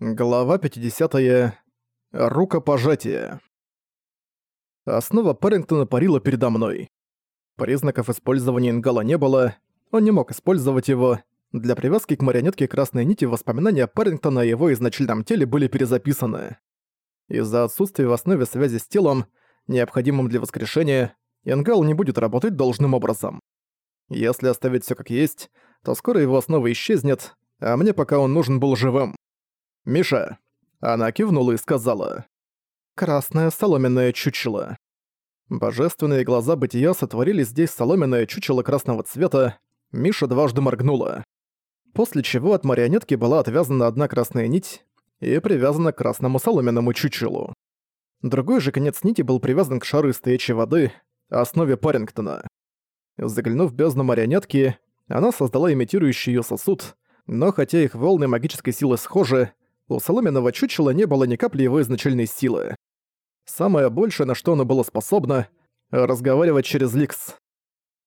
Глава 50. -я. Рукопожатие. Основа Парингтона парила передо мной. Признаков использования ингала не было, он не мог использовать его. Для привязки к марионетке красной нити воспоминания Парингтона о его изначальном теле были перезаписаны. Из-за отсутствия в основе связи с телом, необходимым для воскрешения, ингал не будет работать должным образом. Если оставить все как есть, то скоро его основа исчезнет, а мне пока он нужен был живым. «Миша!» Она кивнула и сказала. «Красное соломенное чучело». Божественные глаза бытия сотворили здесь соломенное чучело красного цвета. Миша дважды моргнула. После чего от марионетки была отвязана одна красная нить и привязана к красному соломенному чучелу. Другой же конец нити был привязан к шару из стоячей воды, основе Парингтона. Заглянув в бездну марионетки, она создала имитирующий её сосуд, но хотя их волны магической силы схожи, у соломенного чучела не было ни капли его изначальной силы. Самое большее, на что оно было способно — разговаривать через Ликс.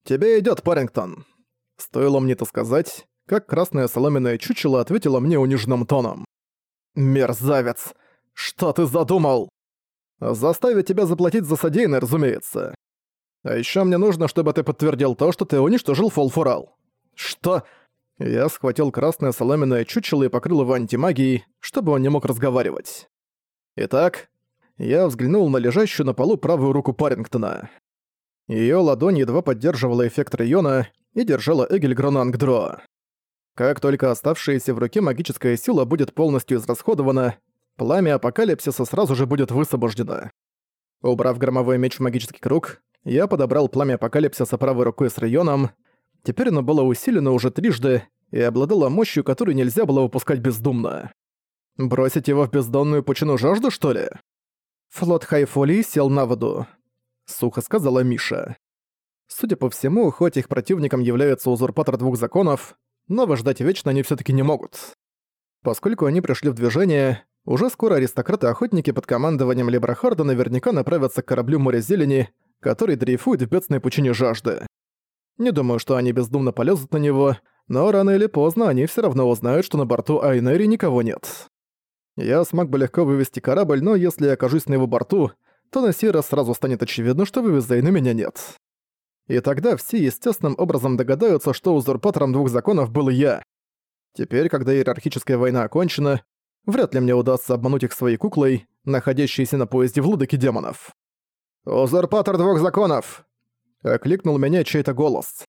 «Тебе идёт, Парингтон!» Стоило мне это сказать, как красное соломенное чучело ответило мне униженным тоном. «Мерзавец! Что ты задумал?» «Заставить тебя заплатить за содеянное, разумеется. А ещё мне нужно, чтобы ты подтвердил то, что ты уничтожил Фолфурал». «Что?» Я схватил красное соломенное чучело и покрыл его антимагией, чтобы он не мог разговаривать. Итак, я взглянул на лежащую на полу правую руку Парингтона. Её ладонь едва поддерживала эффект района и держала Эгель Гронангдро. Как только оставшаяся в руке магическая сила будет полностью израсходована, пламя апокалипсиса сразу же будет высвобождено. Убрав громовой меч в магический круг, я подобрал пламя апокалипсиса правой рукой с районом, Теперь оно было усилено уже трижды и обладало мощью, которую нельзя было выпускать бездумно. Бросить его в бездонную пучину жажду, что ли? Флот Хайфоли сел на воду. Сухо сказала Миша. Судя по всему, хоть их противником является узурпатор двух законов, но выждать вечно они все таки не могут. Поскольку они пришли в движение, уже скоро аристократы-охотники под командованием Лебрахарда наверняка направятся к кораблю Моря Зелени, который дрейфует в бедственной пучине жажды. Не думаю, что они бездумно полезут на него, но рано или поздно они все равно узнают, что на борту Айнери никого нет. Я смог бы легко вывести корабль, но если я окажусь на его борту, то на сей раз сразу станет очевидно, что вывеза на меня нет. И тогда все естественным образом догадаются, что узурпатором двух законов был я. Теперь, когда иерархическая война окончена, вряд ли мне удастся обмануть их своей куклой, находящейся на поезде в лудоке демонов. «Узурпатор двух законов! Окликнул меня чей-то голос.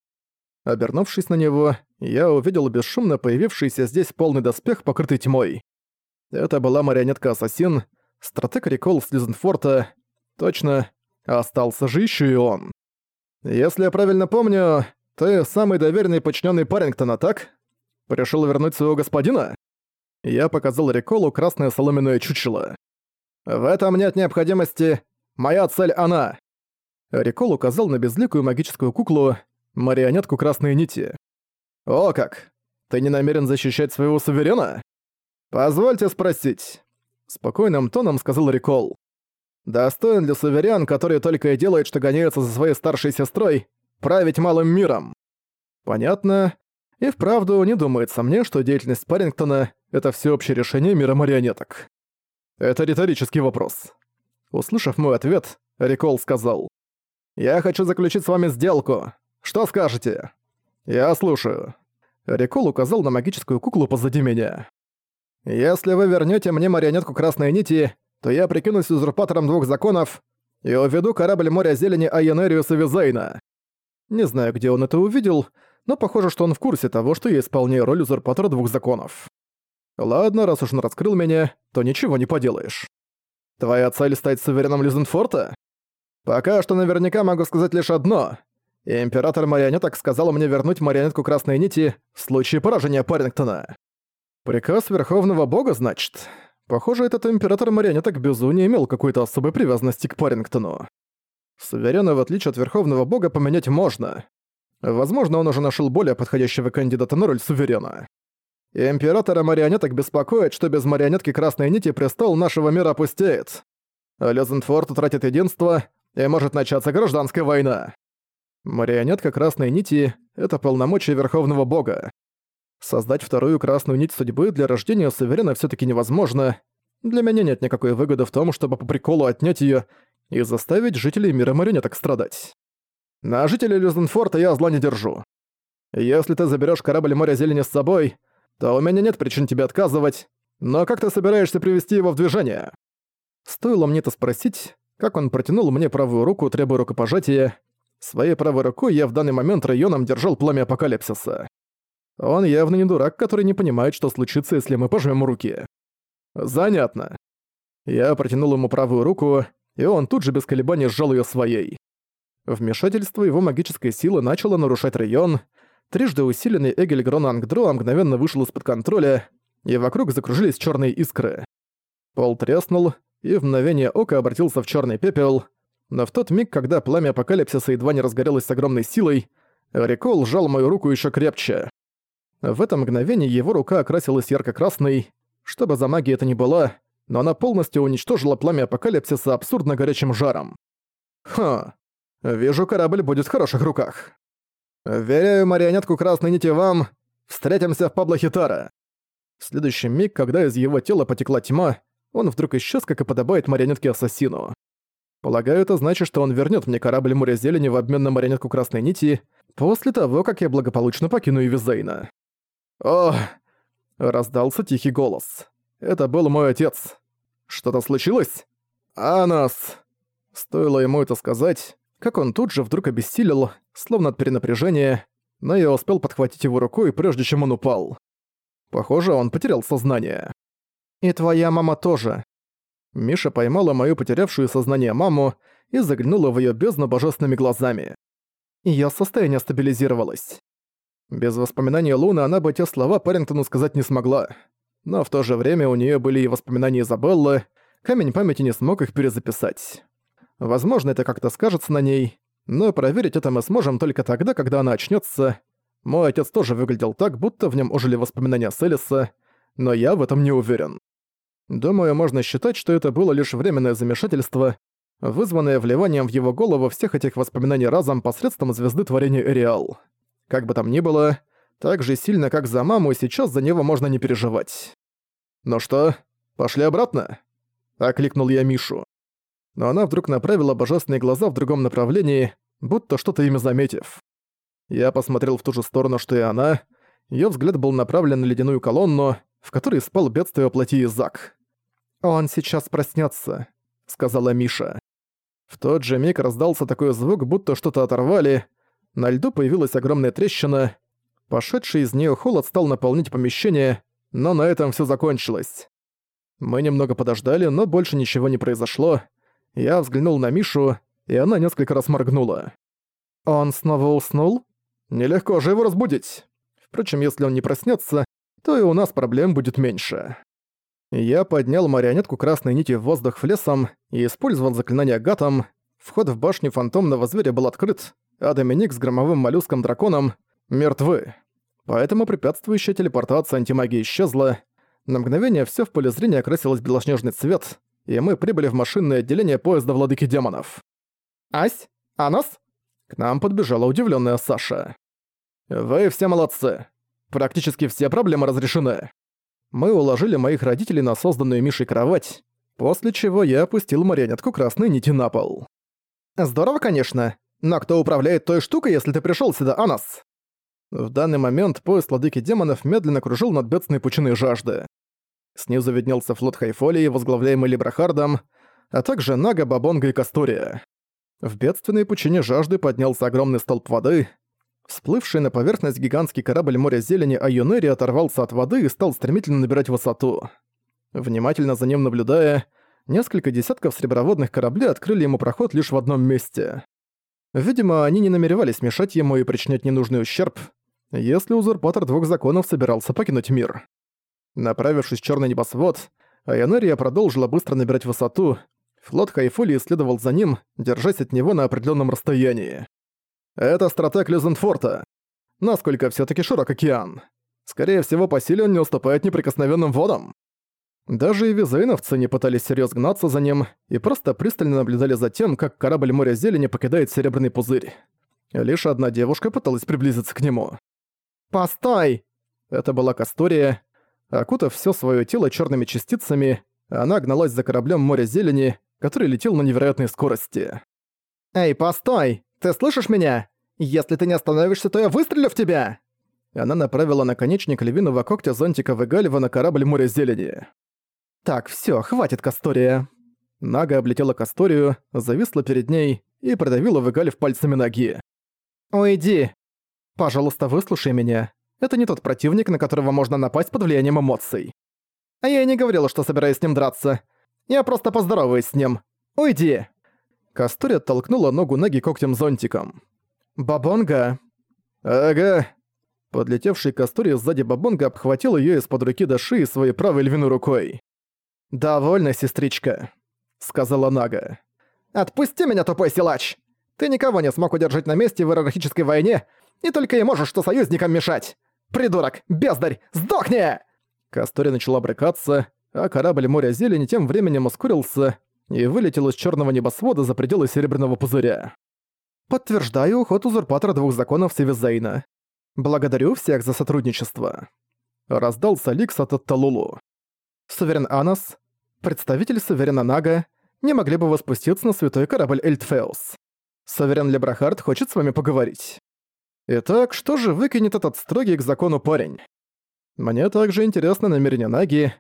Обернувшись на него, я увидел бесшумно появившийся здесь полный доспех, покрытый тьмой. Это была марионетка-ассасин, стратег Рикол Слизенфорта. Точно, остался же еще и он. Если я правильно помню, ты самый доверенный подчиненный Парингтона, так? Пришел вернуть своего господина? Я показал Риколу красное соломенное чучело. В этом нет необходимости. Моя цель она. Рикол указал на безликую магическую куклу, марионетку красной нити. «О как! Ты не намерен защищать своего суверена?» «Позвольте спросить», — спокойным тоном сказал Рикол. «Достоин ли суверен, который только и делает, что гоняется за своей старшей сестрой, править малым миром?» «Понятно. И вправду не думается мне, что деятельность Парингтона — это всеобщее решение мира марионеток. Это риторический вопрос». Услышав мой ответ, Рикол сказал. Я хочу заключить с вами сделку. Что скажете?» «Я слушаю». Рикол указал на магическую куклу позади меня. «Если вы вернете мне марионетку Красной Нити, то я прикинусь узурпатором двух законов и уведу корабль Моря Зелени Айенериуса Визейна». Не знаю, где он это увидел, но похоже, что он в курсе того, что я исполняю роль узурпатора двух законов. Ладно, раз уж он раскрыл меня, то ничего не поделаешь. Твоя цель стать сувереном Лизенфорта? Пока что наверняка могу сказать лишь одно. Император марионеток сказал мне вернуть марионетку Красной Нити в случае поражения Парингтона. Приказ Верховного Бога, значит? Похоже, этот император марионеток Безу не имел какой-то особой привязанности к Парингтону. Суверена, в отличие от Верховного Бога, поменять можно. Возможно, он уже нашел более подходящего кандидата на роль суверена. Императора марионеток беспокоит, что без марионетки Красной Нити престол нашего мира опустеет. Лезенфорд утратит единство, и может начаться гражданская война. Марионетка Красной Нити — это полномочия Верховного Бога. Создать вторую красную нить судьбы для рождения суверена все таки невозможно. Для меня нет никакой выгоды в том, чтобы по приколу отнять ее и заставить жителей мира марионеток страдать. На жителей Люзенфорта я зла не держу. Если ты заберешь корабль моря зелени с собой, то у меня нет причин тебе отказывать, но как ты собираешься привести его в движение? Стоило мне это спросить, как он протянул мне правую руку, требуя рукопожатия. Своей правой рукой я в данный момент районом держал пламя апокалипсиса. Он явно не дурак, который не понимает, что случится, если мы пожмем руки. Занятно. Я протянул ему правую руку, и он тут же без колебаний сжал ее своей. Вмешательство его магической силы начало нарушать район, трижды усиленный Эгельгрон Ангдро мгновенно вышел из-под контроля, и вокруг закружились черные искры. Пол треснул, и в мгновение ока обратился в черный пепел, но в тот миг, когда пламя апокалипсиса едва не разгорелось с огромной силой, Рикол сжал мою руку еще крепче. В это мгновение его рука окрасилась ярко-красной, чтобы за магией это ни была, но она полностью уничтожила пламя апокалипсиса абсурдно горячим жаром. Ха, вижу, корабль будет в хороших руках. Веряю марионетку красной нити вам. Встретимся в Пабло Хитара. В следующий миг, когда из его тела потекла тьма, он вдруг исчез, как и подобает марионетке-ассасину. Полагаю, это значит, что он вернет мне корабль Море Зелени в обмен на марионетку Красной Нити после того, как я благополучно покину Ивизейна. «Ох!» — раздался тихий голос. Это был мой отец. Что-то случилось? Анас! Стоило ему это сказать, как он тут же вдруг обессилел, словно от перенапряжения, но я успел подхватить его рукой, прежде чем он упал. Похоже, он потерял сознание. «И твоя мама тоже». Миша поймала мою потерявшую сознание маму и заглянула в её бездну божественными глазами. Её состояние стабилизировалось. Без воспоминаний Луны она бы те слова Парингтону сказать не смогла но в то же время у нее были и воспоминания Изабеллы, камень памяти не смог их перезаписать. Возможно, это как-то скажется на ней, но проверить это мы сможем только тогда, когда она очнется. Мой отец тоже выглядел так, будто в нем ожили воспоминания Селиса, но я в этом не уверен. Думаю, можно считать, что это было лишь временное замешательство, вызванное вливанием в его голову всех этих воспоминаний разом посредством звезды творения Эриал. Как бы там ни было, так же сильно, как за маму, сейчас за него можно не переживать. «Ну что, пошли обратно?» — окликнул я Мишу. Но она вдруг направила божественные глаза в другом направлении, будто что-то ими заметив. Я посмотрел в ту же сторону, что и она. Её взгляд был направлен на ледяную колонну, в которой спал бедствие плоти Изак. «Он сейчас проснётся», — сказала Миша. В тот же миг раздался такой звук, будто что-то оторвали. На льду появилась огромная трещина, Пошедший из нее холод стал наполнять помещение, но на этом все закончилось. Мы немного подождали, но больше ничего не произошло. Я взглянул на Мишу, и она несколько раз моргнула. «Он снова уснул? Нелегко же его разбудить. Впрочем, если он не проснется, то и у нас проблем будет меньше». Я поднял марионетку красной нити в воздух в лесом и использовал заклинание гатом. Вход в башню фантомного зверя был открыт, а Доминик с громовым моллюском-драконом мертвы. Поэтому препятствующая телепортация антимагии исчезла. На мгновение все в поле зрения окрасилось белоснежный цвет, и мы прибыли в машинное отделение поезда Владыки Демонов. «Ась? А нас?» К нам подбежала удивленная Саша. «Вы все молодцы. Практически все проблемы разрешены». Мы уложили моих родителей на созданную Мишей кровать, после чего я опустил марионетку красной нити на пол. «Здорово, конечно, но кто управляет той штукой, если ты пришел сюда, Анас?» В данный момент поезд владыки демонов медленно кружил над бедственной пучиной жажды. Снизу виднелся флот Хайфолии, возглавляемый Либрахардом, а также Нага, Бабонга и Кастория. В бедственной пучине жажды поднялся огромный столб воды. Всплывший на поверхность гигантский корабль моря зелени Айонери оторвался от воды и стал стремительно набирать высоту. Внимательно за ним наблюдая, несколько десятков среброводных кораблей открыли ему проход лишь в одном месте. Видимо, они не намеревались мешать ему и причинять ненужный ущерб, если узурпатор двух законов собирался покинуть мир. Направившись в черный небосвод, Айонерия продолжила быстро набирать высоту, флот Хайфули следовал за ним, держась от него на определенном расстоянии. Это стратег Люзенфорта. Насколько все таки широк океан. Скорее всего, по силе он не уступает неприкосновенным водам. Даже и визейновцы не пытались серьезно гнаться за ним и просто пристально наблюдали за тем, как корабль моря зелени покидает серебряный пузырь. Лишь одна девушка пыталась приблизиться к нему. «Постой!» Это была Кастория. Окутав все свое тело черными частицами, она гналась за кораблем моря зелени, который летел на невероятной скорости. «Эй, постой! Ты слышишь меня? Если ты не остановишься, то я выстрелю в тебя!» Она направила наконечник львиного когтя зонтика Вегалева на корабль моря зелени. «Так, все, хватит, Кастория!» Нага облетела Касторию, зависла перед ней и продавила Вегалев пальцами ноги. «Уйди! Пожалуйста, выслушай меня. Это не тот противник, на которого можно напасть под влиянием эмоций. А я и не говорила, что собираюсь с ним драться. Я просто поздороваюсь с ним. Уйди!» Кастурия толкнула ногу Наги когтем-зонтиком. «Бабонга!» «Ага!» Подлетевший Кастурия сзади Бабонга обхватил её из-под руки до шеи своей правой львиной рукой. «Довольно, сестричка», — сказала Нага. «Отпусти меня, тупой силач! Ты никого не смог удержать на месте в иерархической войне, и только и можешь что союзникам мешать! Придурок! Бездарь! Сдохни!» Кастори начала брыкаться, а корабль моря зелени тем временем ускорился и вылетел из черного небосвода за пределы Серебряного пузыря. Подтверждаю уход узурпатора двух законов Севизейна. Благодарю всех за сотрудничество. Раздался Ликс от Талулу. Суверен Анас, представитель Суверена Нага, не могли бы вы спуститься на святой корабль Эльтфеус. Суверен Лебрахард хочет с вами поговорить. Итак, что же выкинет этот строгий к закону парень? Мне также интересно намерение Наги.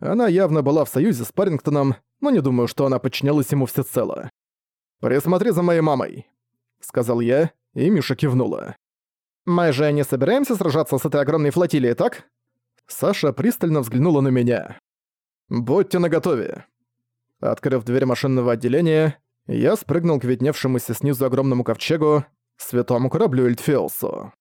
Она явно была в союзе с Парингтоном, но не думаю, что она подчинялась ему всецело. «Присмотри за моей мамой», — сказал я, и Миша кивнула. «Мы же не собираемся сражаться с этой огромной флотилией, так?» Саша пристально взглянула на меня. «Будьте наготове». Открыв дверь машинного отделения, я спрыгнул к видневшемуся снизу огромному ковчегу, святому кораблю Эльтфеусу.